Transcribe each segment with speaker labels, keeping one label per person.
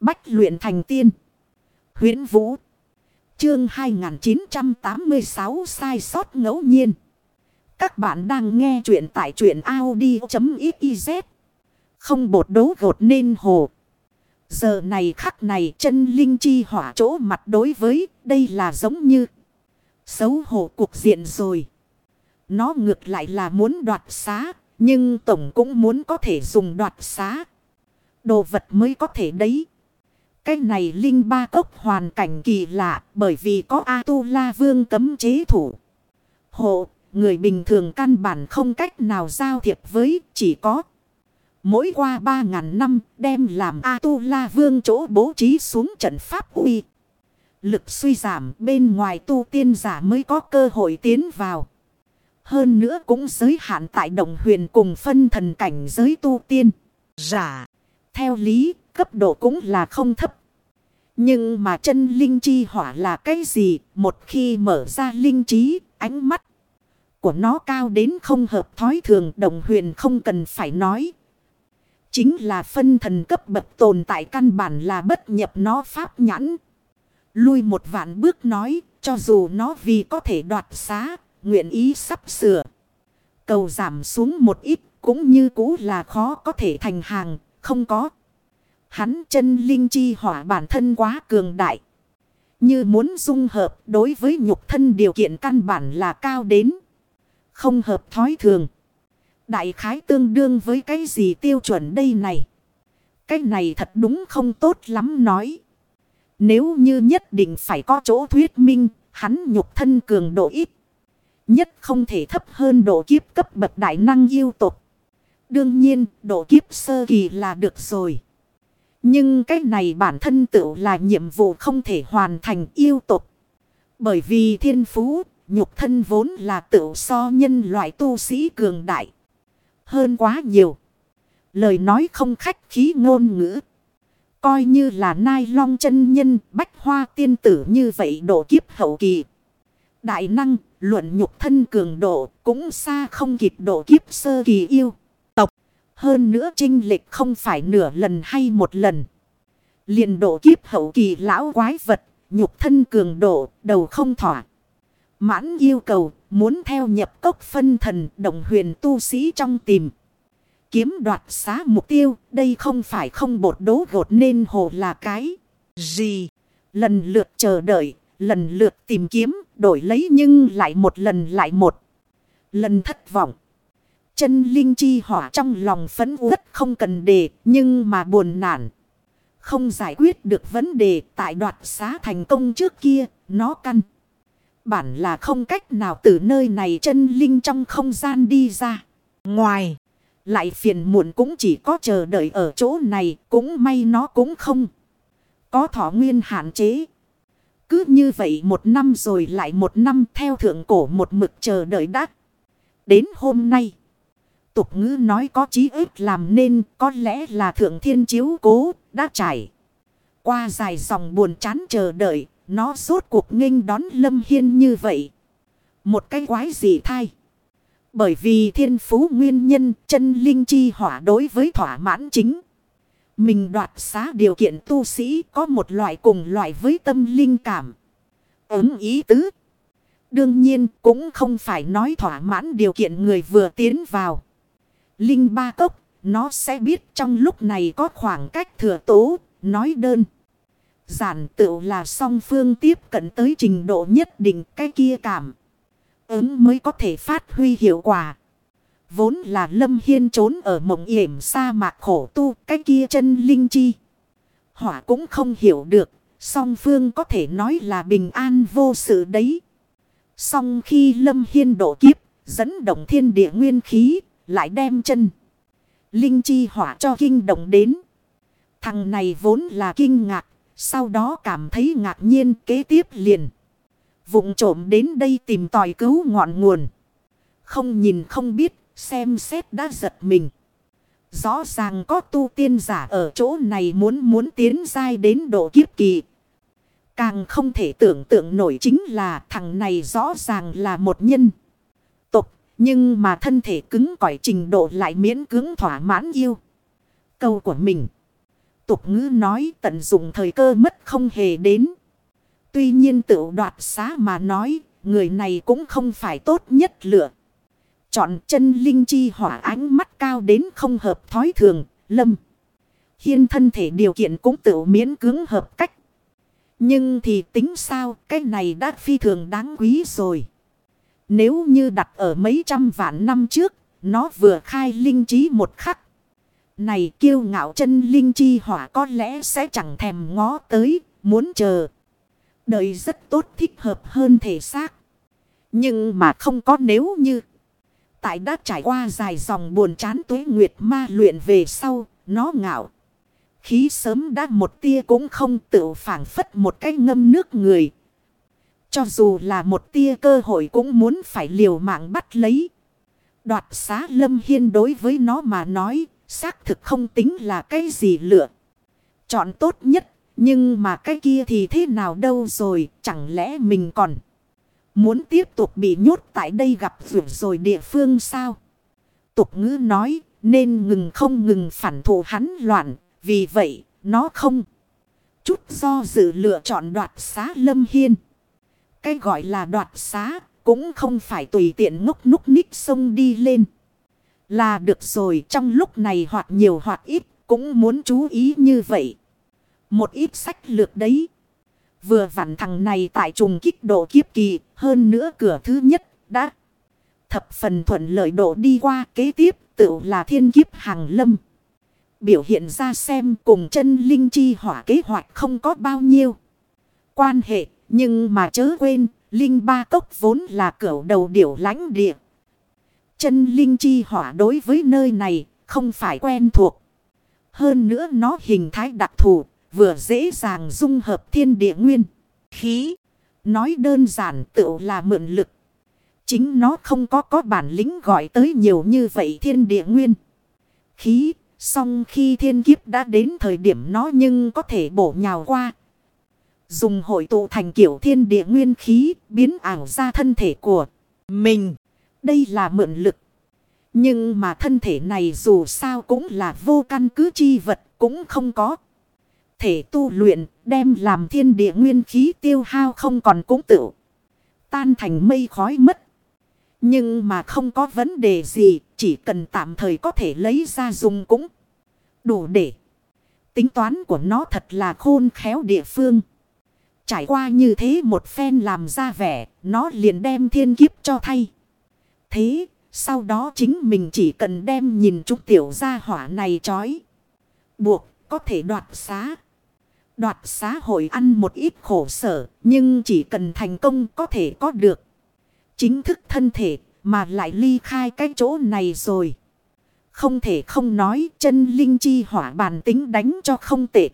Speaker 1: Bách luyện thành tiên. huyễn Vũ. Chương 2986 sai sót ngẫu nhiên. Các bạn đang nghe truyện tại truyện Audi.xyz. Không bột đấu gột nên hồ. Giờ này khắc này chân linh chi hỏa chỗ mặt đối với đây là giống như xấu hổ cuộc diện rồi. Nó ngược lại là muốn đoạt xá, nhưng tổng cũng muốn có thể dùng đoạt xá. Đồ vật mới có thể đấy. Cái này linh ba cốc hoàn cảnh kỳ lạ bởi vì có A-tu-la vương cấm chế thủ. Hộ, người bình thường căn bản không cách nào giao thiệp với chỉ có. Mỗi qua ba ngàn năm đem làm A-tu-la vương chỗ bố trí xuống trận pháp uy. Lực suy giảm bên ngoài tu tiên giả mới có cơ hội tiến vào. Hơn nữa cũng giới hạn tại đồng huyền cùng phân thần cảnh giới tu tiên. Giả. Theo lý, cấp độ cũng là không thấp. Nhưng mà chân linh chi hỏa là cái gì? Một khi mở ra linh trí, ánh mắt của nó cao đến không hợp thói thường đồng huyền không cần phải nói. Chính là phân thần cấp bậc tồn tại căn bản là bất nhập nó pháp nhãn. Lui một vạn bước nói, cho dù nó vì có thể đoạt xá, nguyện ý sắp sửa. Cầu giảm xuống một ít, cũng như cũ là khó có thể thành hàng, không có. Hắn chân linh chi hỏa bản thân quá cường đại. Như muốn dung hợp đối với nhục thân điều kiện căn bản là cao đến. Không hợp thói thường. Đại khái tương đương với cái gì tiêu chuẩn đây này. Cái này thật đúng không tốt lắm nói. Nếu như nhất định phải có chỗ thuyết minh, hắn nhục thân cường độ ít. Nhất không thể thấp hơn độ kiếp cấp bậc đại năng yêu tục. Đương nhiên, độ kiếp sơ kỳ là được rồi. Nhưng cái này bản thân tự là nhiệm vụ không thể hoàn thành yêu tục. Bởi vì thiên phú, nhục thân vốn là tự so nhân loại tu sĩ cường đại. Hơn quá nhiều. Lời nói không khách khí ngôn ngữ. Coi như là nai long chân nhân bách hoa tiên tử như vậy độ kiếp hậu kỳ. Đại năng, luận nhục thân cường độ cũng xa không kịp độ kiếp sơ kỳ yêu. Hơn nữa trinh lịch không phải nửa lần hay một lần. liền độ kiếp hậu kỳ lão quái vật, nhục thân cường độ, đầu không thỏa. Mãn yêu cầu, muốn theo nhập cốc phân thần đồng huyền tu sĩ trong tìm. Kiếm đoạt xá mục tiêu, đây không phải không bột đố gột nên hồ là cái gì. Lần lượt chờ đợi, lần lượt tìm kiếm, đổi lấy nhưng lại một lần lại một. Lần thất vọng. Chân linh chi hỏa trong lòng phấn uất không cần đề, nhưng mà buồn nản. Không giải quyết được vấn đề tại đoạt xá thành công trước kia, nó căn. Bản là không cách nào từ nơi này chân linh trong không gian đi ra. Ngoài, lại phiền muộn cũng chỉ có chờ đợi ở chỗ này, cũng may nó cũng không. Có thọ nguyên hạn chế. Cứ như vậy một năm rồi lại một năm theo thượng cổ một mực chờ đợi đắc. Đến hôm nay. Tục ngữ nói có chí ức làm nên, có lẽ là thượng thiên chiếu cố, đã trải. Qua dài dòng buồn chán chờ đợi. Nó suốt cuộc nghênh đón Lâm Hiên như vậy. Một cái quái gì thay. Bởi vì thiên phú nguyên nhân, chân linh chi hỏa đối với thỏa mãn chính. Mình đoạt xá điều kiện tu sĩ có một loại cùng loại với tâm linh cảm. Ứng ý tứ. Đương nhiên cũng không phải nói thỏa mãn điều kiện người vừa tiến vào. Linh ba cốc, nó sẽ biết trong lúc này có khoảng cách thừa tố, nói đơn. Giản tự là song phương tiếp cận tới trình độ nhất định cái kia cảm. Ứng mới có thể phát huy hiệu quả. Vốn là lâm hiên trốn ở mộng yểm sa mạc khổ tu cái kia chân linh chi. Hỏa cũng không hiểu được. Song phương có thể nói là bình an vô sự đấy. Song khi lâm hiên độ kiếp, dẫn động thiên địa nguyên khí, lại đem chân. Linh chi hỏa cho kinh động đến. Thằng này vốn là kinh ngạc, sau đó cảm thấy ngạc nhiên kế tiếp liền. Vụng trộm đến đây tìm tòi cứu ngọn nguồn. Không nhìn không biết, xem xét đã giật mình. Rõ ràng có tu tiên giả ở chỗ này muốn muốn tiến dai đến độ kiếp kỳ. Càng không thể tưởng tượng nổi chính là thằng này rõ ràng là một nhân. Nhưng mà thân thể cứng cỏi trình độ lại miễn cứng thỏa mãn yêu. Câu của mình. Tục ngữ nói tận dụng thời cơ mất không hề đến. Tuy nhiên tự đoạt xá mà nói, người này cũng không phải tốt nhất lựa. Chọn chân linh chi hỏa ánh mắt cao đến không hợp thói thường, lâm. Hiên thân thể điều kiện cũng tự miễn cưỡng hợp cách. Nhưng thì tính sao, cái này đã phi thường đáng quý rồi. Nếu như đặt ở mấy trăm vạn năm trước, nó vừa khai linh trí một khắc. Này kiêu ngạo chân linh chi hỏa có lẽ sẽ chẳng thèm ngó tới, muốn chờ. Đợi rất tốt thích hợp hơn thể xác. Nhưng mà không có nếu như. Tại đã trải qua dài dòng buồn chán tuế nguyệt ma luyện về sau, nó ngạo. Khí sớm đã một tia cũng không tự phản phất một cái ngâm nước người. Cho dù là một tia cơ hội cũng muốn phải liều mạng bắt lấy. Đoạt xá lâm hiên đối với nó mà nói, xác thực không tính là cái gì lựa. Chọn tốt nhất, nhưng mà cái kia thì thế nào đâu rồi, chẳng lẽ mình còn muốn tiếp tục bị nhốt tại đây gặp vượt rồi địa phương sao? Tục ngữ nói, nên ngừng không ngừng phản thủ hắn loạn, vì vậy, nó không chút do dự lựa chọn đoạt xá lâm hiên. Cái gọi là đoạt xá, cũng không phải tùy tiện ngốc núc ních sông đi lên. Là được rồi trong lúc này hoặc nhiều hoặc ít cũng muốn chú ý như vậy. Một ít sách lược đấy. Vừa vặn thằng này tại trùng kích độ kiếp kỳ hơn nữa cửa thứ nhất đã thập phần thuận lợi độ đi qua kế tiếp tự là thiên kiếp hàng lâm. Biểu hiện ra xem cùng chân linh chi hỏa kế hoạch không có bao nhiêu quan hệ nhưng mà chớ quên linh ba cốc vốn là cửa đầu điểu lãnh địa. Chân linh chi hỏa đối với nơi này không phải quen thuộc. Hơn nữa nó hình thái đặc thù, vừa dễ dàng dung hợp thiên địa nguyên. Khí, nói đơn giản tự là mượn lực. Chính nó không có có bản lĩnh gọi tới nhiều như vậy thiên địa nguyên. Khí, song khi thiên kiếp đã đến thời điểm nó nhưng có thể bổ nhào qua. Dùng hội tụ thành kiểu thiên địa nguyên khí, biến ảo ra thân thể của mình. Đây là mượn lực. Nhưng mà thân thể này dù sao cũng là vô căn cứ chi vật, cũng không có. Thể tu luyện, đem làm thiên địa nguyên khí tiêu hao không còn cũng tự. Tan thành mây khói mất. Nhưng mà không có vấn đề gì, chỉ cần tạm thời có thể lấy ra dùng cũng đủ để. Tính toán của nó thật là khôn khéo địa phương. Trải qua như thế một phen làm ra vẻ, nó liền đem thiên kiếp cho thay. Thế, sau đó chính mình chỉ cần đem nhìn chút tiểu gia hỏa này chói. Buộc, có thể đoạt xá. Đoạt xá hội ăn một ít khổ sở, nhưng chỉ cần thành công có thể có được. Chính thức thân thể, mà lại ly khai cái chỗ này rồi. Không thể không nói chân linh chi hỏa bản tính đánh cho không tệ.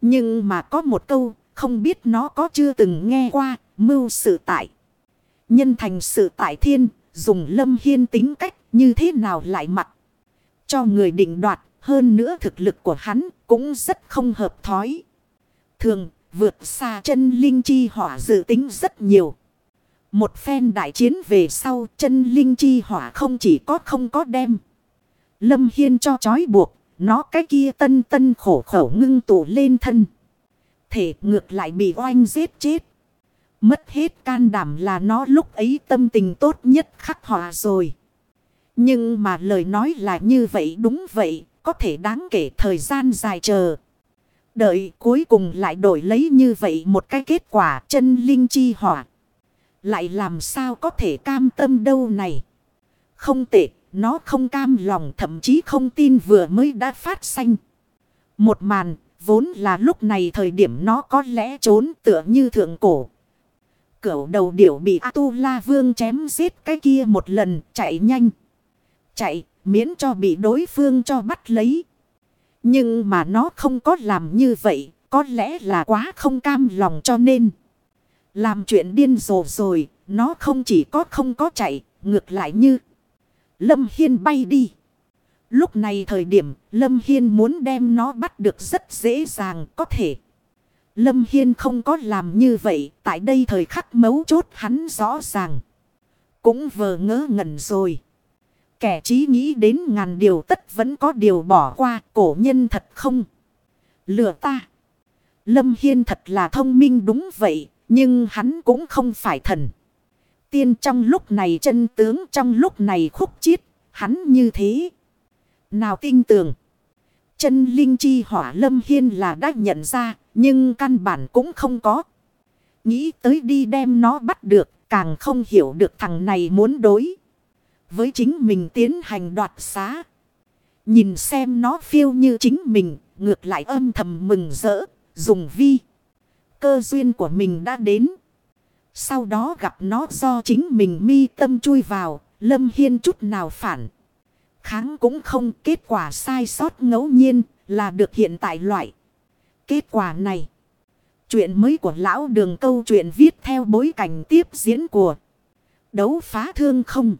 Speaker 1: Nhưng mà có một câu không biết nó có chưa từng nghe qua, mưu sự tại. Nhân thành sự tại thiên, dùng lâm hiên tính cách như thế nào lại mặc. Cho người định đoạt, hơn nữa thực lực của hắn cũng rất không hợp thói. Thường, vượt xa chân linh chi hỏa dự tính rất nhiều. Một phen đại chiến về sau chân linh chi hỏa không chỉ có không có đem. Lâm Hiên cho trói buộc, nó cái kia tân tân khổ khổ ngưng tụ lên thân thể ngược lại bị oanh giết chết. Mất hết can đảm là nó lúc ấy tâm tình tốt nhất khắc họa rồi. Nhưng mà lời nói là như vậy đúng vậy, có thể đáng kể thời gian dài chờ. Đợi cuối cùng lại đổi lấy như vậy một cái kết quả chân linh chi hỏa. Lại làm sao có thể cam tâm đâu này. Không tệ, nó không cam lòng thậm chí không tin vừa mới đã phát sanh. Một màn Vốn là lúc này thời điểm nó có lẽ trốn tựa như thượng cổ. Cửu đầu điểu bị A-tu-la vương chém giết cái kia một lần, chạy nhanh. Chạy, miễn cho bị đối phương cho bắt lấy. Nhưng mà nó không có làm như vậy. Có lẽ là quá không cam lòng cho nên. Làm chuyện điên rồ rồi. Nó không chỉ có không có chạy. Ngược lại như. Lâm Hiên bay đi. Lúc này thời điểm, Lâm Hiên muốn đem nó bắt được rất dễ dàng có thể. Lâm Hiên không có làm như vậy. Tại đây thời khắc mấu chốt hắn rõ ràng. Cũng vờ ngỡ ngẩn rồi. Kẻ trí nghĩ đến ngàn điều tất vẫn có điều bỏ qua, cổ nhân thật không. Lừa ta. Lâm Hiên thật là thông minh đúng vậy. Nhưng hắn cũng không phải thần. Tiên trong lúc này, chân tướng trong lúc này khúc chiết. Hắn như thế. Nào tinh tường. Chân linh chi hỏa Lâm Hiên là đã nhận ra. Nhưng căn bản cũng không có. Nghĩ tới đi đem nó bắt được. Càng không hiểu được thằng này muốn đối. Với chính mình tiến hành đoạt xá. Nhìn xem nó phiêu như chính mình. Ngược lại âm thầm mừng rỡ. Dùng vi. Cơ duyên của mình đã đến. Sau đó gặp nó do chính mình mi tâm chui vào. Lâm Hiên chút nào phản. Kháng cũng không, kết quả sai sót ngẫu nhiên là được hiện tại loại. Kết quả này. Chuyện mới của lão đường câu chuyện viết theo bối cảnh tiếp diễn của đấu phá thương không.